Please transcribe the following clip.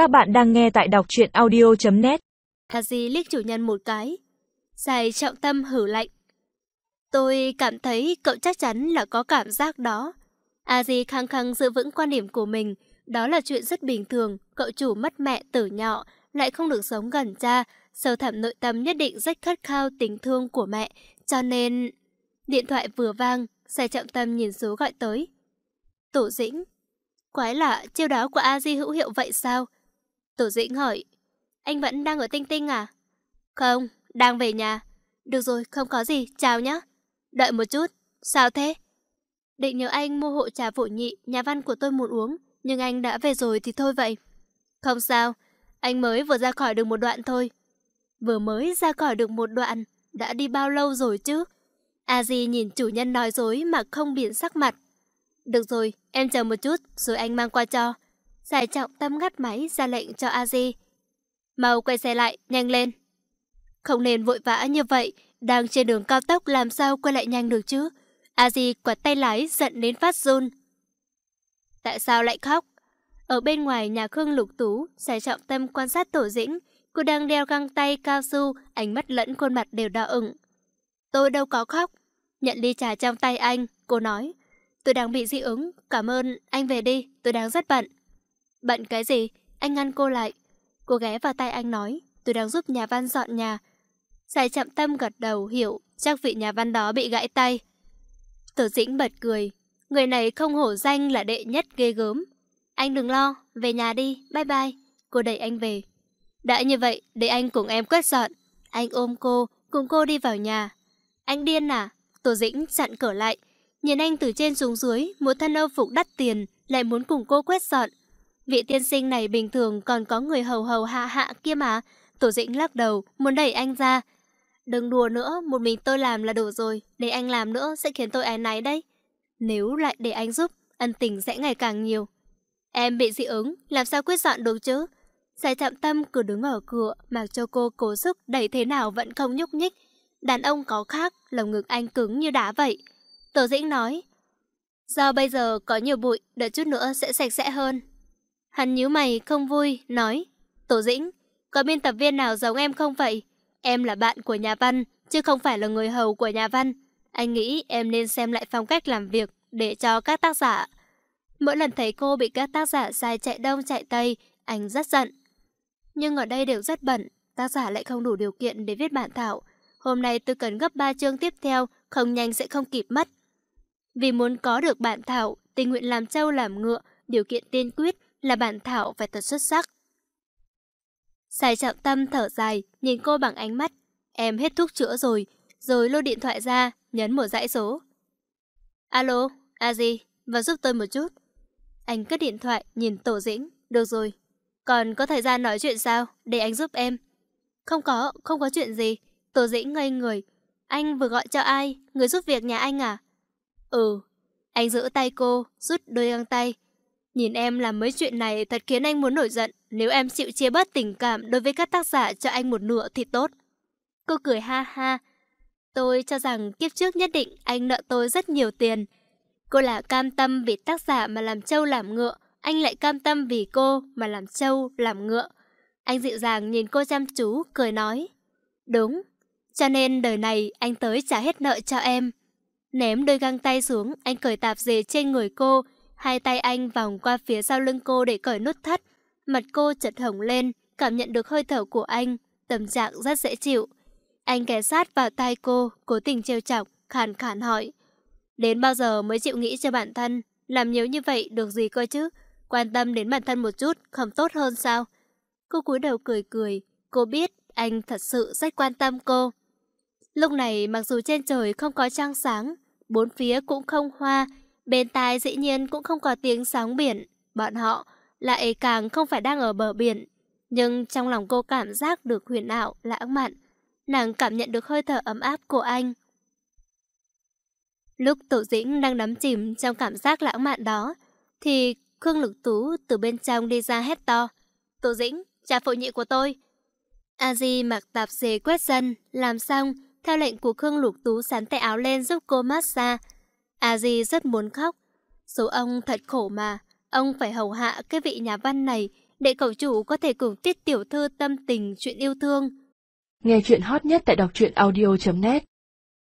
Các bạn đang nghe tại đọc truyện audio.net A Di liếc chủ nhân một cái. Dài trọng tâm hử lạnh. Tôi cảm thấy cậu chắc chắn là có cảm giác đó. A Di khăng khăng giữ vững quan điểm của mình. Đó là chuyện rất bình thường. Cậu chủ mất mẹ từ nhỏ, lại không được sống gần cha. Sâu thẳm nội tâm nhất định rất khát khao tình thương của mẹ. Cho nên... Điện thoại vừa vang, Dài trọng tâm nhìn số gọi tới. Tổ dĩnh. Quái lạ, chiêu đó của A Di hữu hiệu vậy sao? Tổ dĩnh hỏi. Anh vẫn đang ở Tinh Tinh à? Không, đang về nhà. Được rồi, không có gì, chào nhé. Đợi một chút, sao thế? Định nhớ anh mua hộ trà phổ nhị, nhà văn của tôi muốn uống, nhưng anh đã về rồi thì thôi vậy. Không sao, anh mới vừa ra khỏi được một đoạn thôi. Vừa mới ra khỏi được một đoạn, đã đi bao lâu rồi chứ? A Di nhìn chủ nhân nói dối mà không biến sắc mặt. Được rồi, em chờ một chút rồi anh mang qua cho. Giải trọng tâm ngắt máy ra lệnh cho A Di. Mau quay xe lại, nhanh lên. Không nên vội vã như vậy, đang trên đường cao tốc làm sao quay lại nhanh được chứ? A Di quạt tay lái giận đến phát run. Tại sao lại khóc? Ở bên ngoài nhà Khương Lục Tú, giải trọng tâm quan sát tổ dĩnh. Cô đang đeo găng tay cao su, ánh mắt lẫn khuôn mặt đều đỏ ửng. Tôi đâu có khóc. Nhận ly trà trong tay anh, cô nói. Tôi đang bị dị ứng, cảm ơn, anh về đi, tôi đang rất bận. Bận cái gì? Anh ngăn cô lại. Cô ghé vào tay anh nói, tôi đang giúp nhà văn dọn nhà. Giải chậm tâm gật đầu, hiểu, chắc vị nhà văn đó bị gãy tay. Tổ dĩnh bật cười, người này không hổ danh là đệ nhất ghê gớm. Anh đừng lo, về nhà đi, bye bye. Cô đẩy anh về. Đã như vậy, để anh cùng em quét dọn. Anh ôm cô, cùng cô đi vào nhà. Anh điên à? Tổ dĩnh chặn cửa lại. Nhìn anh từ trên xuống dưới, một thân âu phục đắt tiền, lại muốn cùng cô quét dọn. Vị tiên sinh này bình thường còn có người hầu hầu hạ hạ kia mà. Tổ dĩnh lắc đầu, muốn đẩy anh ra. Đừng đùa nữa, một mình tôi làm là đủ rồi. Để anh làm nữa sẽ khiến tôi ái náy đấy. Nếu lại để anh giúp, ân tình sẽ ngày càng nhiều. Em bị dị ứng, làm sao quyết dọn được chứ? Giải chạm tâm cứ đứng ở cửa, mặc cho cô cố sức đẩy thế nào vẫn không nhúc nhích. Đàn ông có khác, lồng ngực anh cứng như đá vậy. Tổ dĩnh nói, do bây giờ có nhiều bụi, đợi chút nữa sẽ sạch sẽ hơn. Hắn nhíu mày không vui, nói, Tổ dĩnh, có biên tập viên nào giống em không vậy? Em là bạn của nhà văn, chứ không phải là người hầu của nhà văn. Anh nghĩ em nên xem lại phong cách làm việc để cho các tác giả. Mỗi lần thấy cô bị các tác giả sai chạy đông chạy tây, anh rất giận. Nhưng ở đây đều rất bận, tác giả lại không đủ điều kiện để viết bản thảo. Hôm nay tôi cần gấp 3 chương tiếp theo, không nhanh sẽ không kịp mất. Vì muốn có được bản thảo, tình nguyện làm trâu làm ngựa, điều kiện tiên quyết là bản thảo phải thật xuất sắc. Sài trọng tâm thở dài, nhìn cô bằng ánh mắt. Em hết thuốc chữa rồi, rồi lôi điện thoại ra, nhấn một dãy số. Alo, a gì, vào giúp tôi một chút. Anh cất điện thoại, nhìn Tổ Dĩnh. Được rồi. Còn có thời gian nói chuyện sao? Để anh giúp em. Không có, không có chuyện gì. Tổ Dĩnh ngây người. Anh vừa gọi cho ai? Người giúp việc nhà anh à? Ừ. Anh giữ tay cô, rút đôi găng tay. Nhìn em làm mấy chuyện này thật khiến anh muốn nổi giận. Nếu em chịu chia bớt tình cảm đối với các tác giả cho anh một nửa thì tốt. Cô cười ha ha. Tôi cho rằng kiếp trước nhất định anh nợ tôi rất nhiều tiền. Cô là cam tâm vì tác giả mà làm trâu làm ngựa. Anh lại cam tâm vì cô mà làm trâu làm ngựa. Anh dịu dàng nhìn cô chăm chú, cười nói. Đúng, cho nên đời này anh tới trả hết nợ cho em. Ném đôi găng tay xuống, anh cởi tạp dề trên người cô, Hai tay anh vòng qua phía sau lưng cô để cởi nút thắt. Mặt cô chật hồng lên, cảm nhận được hơi thở của anh, tâm trạng rất dễ chịu. Anh ghé sát vào tay cô, cố tình trêu chọc, khàn khàn hỏi. Đến bao giờ mới chịu nghĩ cho bản thân, làm nhiều như vậy được gì cơ chứ? Quan tâm đến bản thân một chút, không tốt hơn sao? Cô cúi đầu cười cười, cô biết anh thật sự rất quan tâm cô. Lúc này mặc dù trên trời không có trăng sáng, bốn phía cũng không hoa, Bên tai dĩ nhiên cũng không có tiếng sóng biển, bọn họ lại càng không phải đang ở bờ biển. Nhưng trong lòng cô cảm giác được huyền ảo, lãng mạn. Nàng cảm nhận được hơi thở ấm áp của anh. Lúc Tổ Dĩnh đang đắm chìm trong cảm giác lãng mạn đó, thì Khương Lực Tú từ bên trong đi ra hét to. Tổ Dĩnh, cha phụ nhị của tôi. A Di mặc tạp dề quét dân, làm xong, theo lệnh của Khương Lục Tú sắn tay áo lên giúp cô massage. A Di rất muốn khóc. Số ông thật khổ mà, ông phải hầu hạ cái vị nhà văn này để cậu chủ có thể cùng tiết tiểu thư tâm tình chuyện yêu thương. Nghe chuyện hot nhất tại đọc truyện audio.net